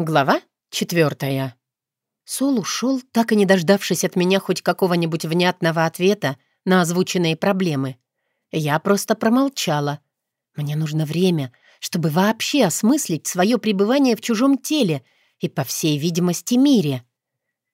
Глава четвертая. Сол ушел, так и не дождавшись от меня хоть какого-нибудь внятного ответа на озвученные проблемы. Я просто промолчала. Мне нужно время, чтобы вообще осмыслить свое пребывание в чужом теле и, по всей видимости, мире.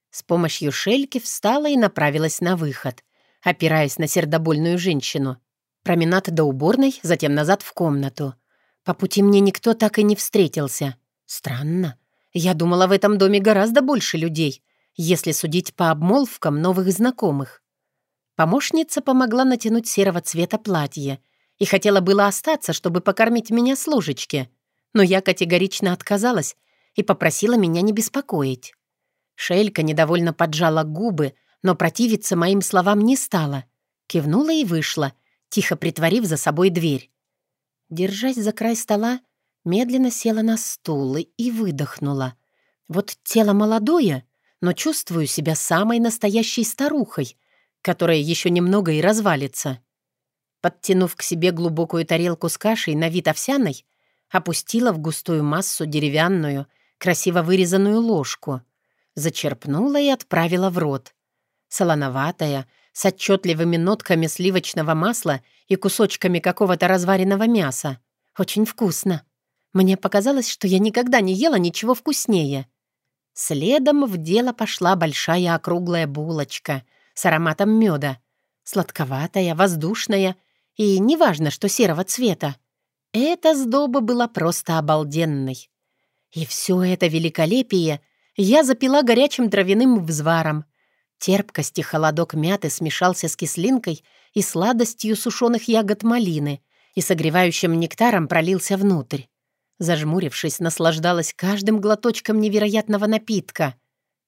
С помощью шельки встала и направилась на выход, опираясь на сердобольную женщину. Променад до уборной, затем назад в комнату. По пути мне никто так и не встретился. Странно. Я думала, в этом доме гораздо больше людей, если судить по обмолвкам новых знакомых. Помощница помогла натянуть серого цвета платье и хотела было остаться, чтобы покормить меня с ложечки, но я категорично отказалась и попросила меня не беспокоить. Шелька недовольно поджала губы, но противиться моим словам не стала. Кивнула и вышла, тихо притворив за собой дверь. Держась за край стола, медленно села на стул и выдохнула. Вот тело молодое, но чувствую себя самой настоящей старухой, которая еще немного и развалится. Подтянув к себе глубокую тарелку с кашей на вид овсяной, опустила в густую массу деревянную, красиво вырезанную ложку, зачерпнула и отправила в рот. Солоноватая, с отчетливыми нотками сливочного масла и кусочками какого-то разваренного мяса. Очень вкусно. Мне показалось, что я никогда не ела ничего вкуснее. Следом в дело пошла большая округлая булочка с ароматом меда. Сладковатая, воздушная и неважно, что серого цвета. Эта сдоба была просто обалденной. И все это великолепие я запила горячим травяным взваром. Терпкость и холодок мяты смешался с кислинкой и сладостью сушеных ягод малины и согревающим нектаром пролился внутрь. Зажмурившись, наслаждалась каждым глоточком невероятного напитка.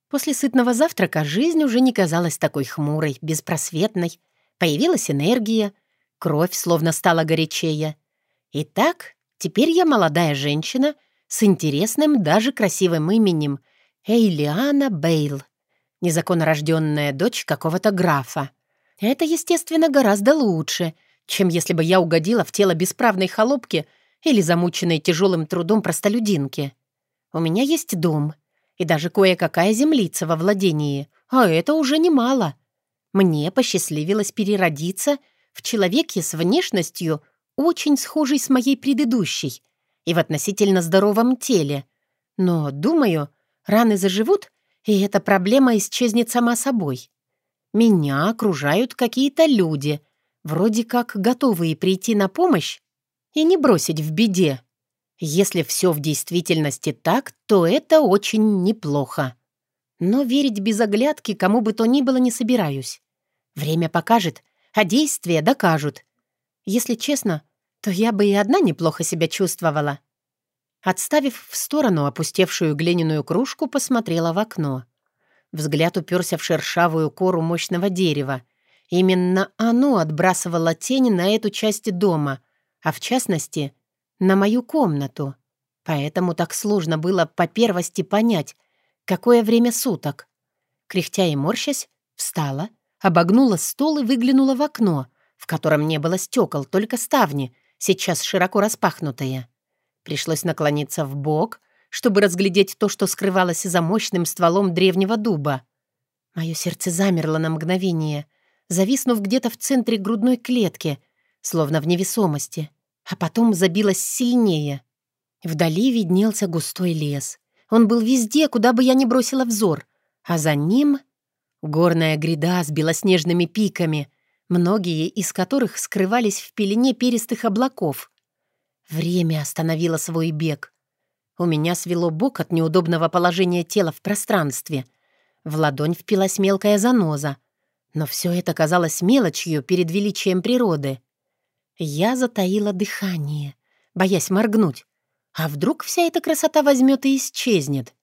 После сытного завтрака жизнь уже не казалась такой хмурой, беспросветной. Появилась энергия, кровь словно стала горячее. Итак, теперь я молодая женщина с интересным, даже красивым именем Эйлиана Бейл, незаконнорожденная дочь какого-то графа. Это, естественно, гораздо лучше, чем если бы я угодила в тело бесправной холопки — или замученной тяжелым трудом простолюдинки. У меня есть дом и даже кое-какая землица во владении, а это уже немало. Мне посчастливилось переродиться в человеке с внешностью, очень схожей с моей предыдущей, и в относительно здоровом теле. Но, думаю, раны заживут, и эта проблема исчезнет сама собой. Меня окружают какие-то люди, вроде как готовые прийти на помощь, и не бросить в беде. Если все в действительности так, то это очень неплохо. Но верить без оглядки кому бы то ни было не собираюсь. Время покажет, а действия докажут. Если честно, то я бы и одна неплохо себя чувствовала. Отставив в сторону опустевшую глиняную кружку, посмотрела в окно. Взгляд уперся в шершавую кору мощного дерева. Именно оно отбрасывало тень на эту часть дома, а в частности, на мою комнату. Поэтому так сложно было по первости понять, какое время суток. Кряхтя и морщась, встала, обогнула стол и выглянула в окно, в котором не было стекол, только ставни, сейчас широко распахнутые. Пришлось наклониться в бок, чтобы разглядеть то, что скрывалось за мощным стволом древнего дуба. Мое сердце замерло на мгновение, зависнув где-то в центре грудной клетки, словно в невесомости, а потом забилось сильнее. Вдали виднелся густой лес. Он был везде, куда бы я ни бросила взор, а за ним — горная гряда с белоснежными пиками, многие из которых скрывались в пелене перистых облаков. Время остановило свой бег. У меня свело бок от неудобного положения тела в пространстве. В ладонь впилась мелкая заноза. Но все это казалось мелочью перед величием природы. Я затаила дыхание, боясь моргнуть. А вдруг вся эта красота возьмет и исчезнет?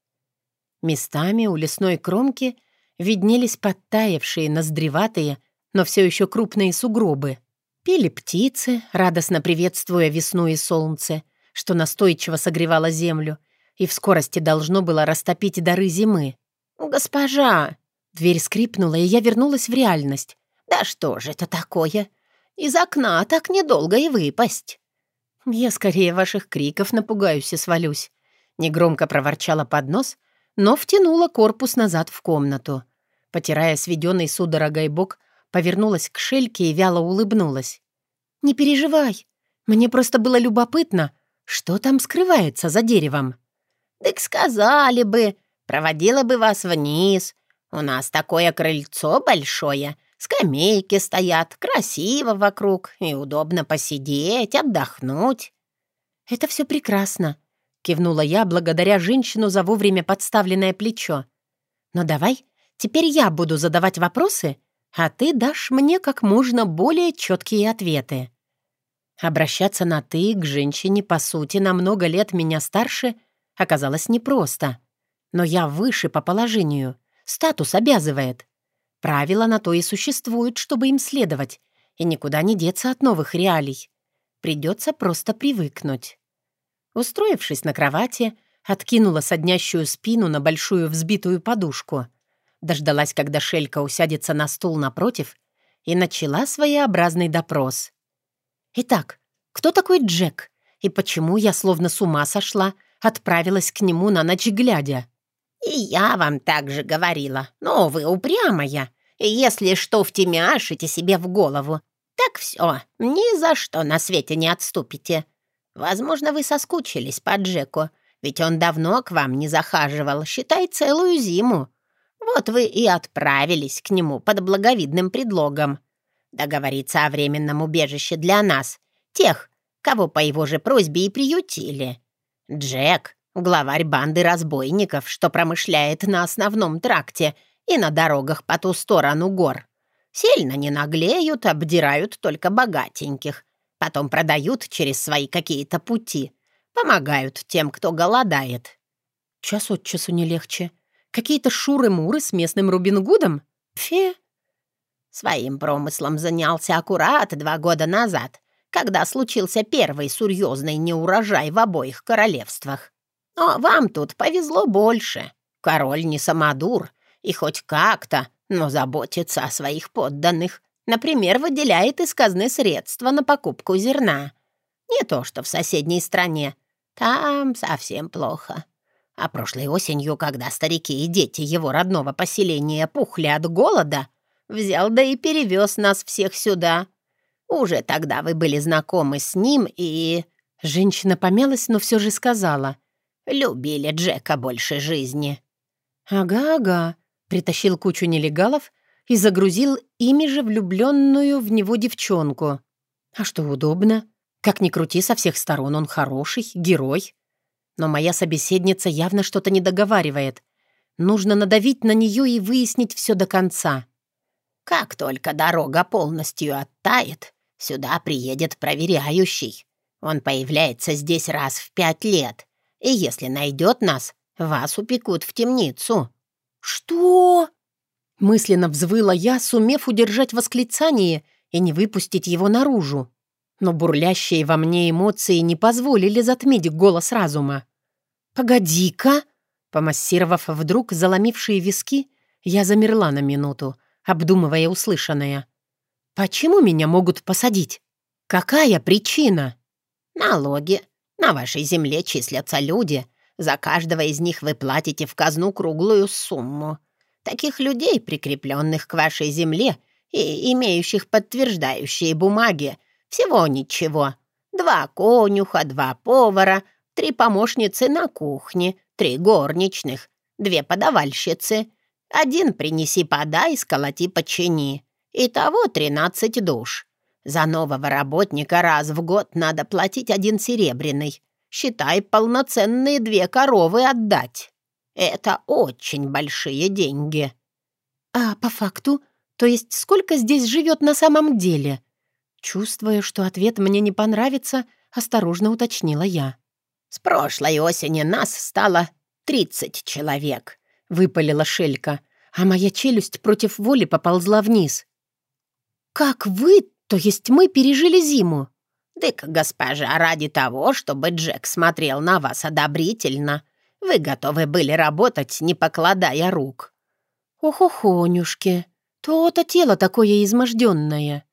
Местами у лесной кромки виднелись подтаявшие, ноздреватые, но все еще крупные сугробы. Пели птицы, радостно приветствуя весну и солнце, что настойчиво согревало землю, и в скорости должно было растопить дары зимы. «Госпожа!» Дверь скрипнула, и я вернулась в реальность. «Да что же это такое? Из окна так недолго и выпасть». «Я скорее ваших криков напугаюсь и свалюсь. Негромко проворчала под нос, но втянула корпус назад в комнату. Потирая сведенный судорогой бок, повернулась к Шельке и вяло улыбнулась. «Не переживай. Мне просто было любопытно, что там скрывается за деревом». «Так сказали бы, проводила бы вас вниз. У нас такое крыльцо большое, скамейки стоят, красиво вокруг, и удобно посидеть, отдохнуть». «Это все прекрасно», — кивнула я, благодаря женщину за вовремя подставленное плечо. «Но давай теперь я буду задавать вопросы, а ты дашь мне как можно более четкие ответы». Обращаться на «ты» к женщине, по сути, на много лет меня старше, оказалось непросто. Но я выше по положению. Статус обязывает. Правила на то и существуют, чтобы им следовать, и никуда не деться от новых реалий. Придется просто привыкнуть. Устроившись на кровати, откинула соднящую спину на большую взбитую подушку. Дождалась, когда Шелька усядется на стул напротив, и начала своеобразный допрос. «Итак, кто такой Джек? И почему я словно с ума сошла, отправилась к нему на ночь глядя?» «И я вам так же говорила, но вы упрямая, если что втемяшите себе в голову, так все, ни за что на свете не отступите. Возможно, вы соскучились по Джеку, ведь он давно к вам не захаживал, считай, целую зиму. Вот вы и отправились к нему под благовидным предлогом. Договориться о временном убежище для нас, тех, кого по его же просьбе и приютили. Джек — главарь банды разбойников, что промышляет на основном тракте и на дорогах по ту сторону гор. Сильно не наглеют, обдирают только богатеньких. Потом продают через свои какие-то пути. Помогают тем, кто голодает. Час от часу не легче. Какие-то шуры-муры с местным Рубин Гудом? Фе. Своим промыслом занялся аккурат два года назад, когда случился первый серьезный неурожай в обоих королевствах. Но вам тут повезло больше. Король не самодур, и хоть как-то но заботится о своих подданных. Например, выделяет из казны средства на покупку зерна. Не то, что в соседней стране. Там совсем плохо. А прошлой осенью, когда старики и дети его родного поселения пухли от голода, взял да и перевез нас всех сюда. Уже тогда вы были знакомы с ним и...» Женщина помялась, но все же сказала. «Любили Джека больше жизни». «Ага-ага», притащил кучу нелегалов и загрузил ими же влюбленную в него девчонку. А что удобно? Как ни крути, со всех сторон он хороший, герой. Но моя собеседница явно что-то не договаривает. Нужно надавить на нее и выяснить все до конца. Как только дорога полностью оттает, сюда приедет проверяющий. Он появляется здесь раз в пять лет, и если найдет нас, вас упекут в темницу. «Что?» Мысленно взвыла я, сумев удержать восклицание и не выпустить его наружу. Но бурлящие во мне эмоции не позволили затмить голос разума. «Погоди-ка!» Помассировав вдруг заломившие виски, я замерла на минуту, обдумывая услышанное. «Почему меня могут посадить? Какая причина?» «Налоги. На вашей земле числятся люди, за каждого из них вы платите в казну круглую сумму. Таких людей, прикрепленных к вашей земле и имеющих подтверждающие бумаги, всего ничего. Два конюха, два повара, три помощницы на кухне, три горничных, две подавальщицы. Один принеси-подай, сколоти-почини. Итого тринадцать душ. За нового работника раз в год надо платить один серебряный считай, полноценные две коровы отдать. Это очень большие деньги». «А по факту? То есть сколько здесь живет на самом деле?» Чувствуя, что ответ мне не понравится, осторожно уточнила я. «С прошлой осени нас стало тридцать человек», — выпалила Шелька, а моя челюсть против воли поползла вниз. «Как вы, то есть мы, пережили зиму?» «Дык, госпожа, ради того, чтобы Джек смотрел на вас одобрительно, вы готовы были работать, не покладая рук». «Ох-охонюшки, то-то тело такое изможденное».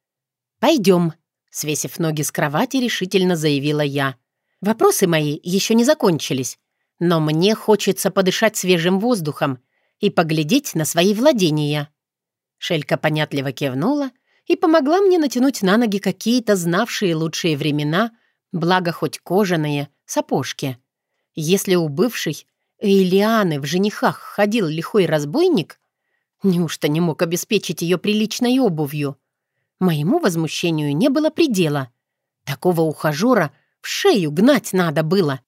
«Пойдем», — свесив ноги с кровати, решительно заявила я. «Вопросы мои еще не закончились. Но мне хочется подышать свежим воздухом и поглядеть на свои владения». Шелька понятливо кивнула и помогла мне натянуть на ноги какие-то знавшие лучшие времена, благо хоть кожаные, сапожки. Если у бывшей Эйлианы в женихах ходил лихой разбойник, неужто не мог обеспечить ее приличной обувью? Моему возмущению не было предела. Такого ухажера в шею гнать надо было.